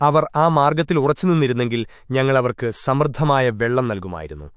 അവർ ആ മാർഗത്തിൽ ഉറച്ചുനിന്നിരുന്നെങ്കിൽ ഞങ്ങളവർക്ക് സമൃദ്ധമായ വെള്ളം നൽകുമായിരുന്നു.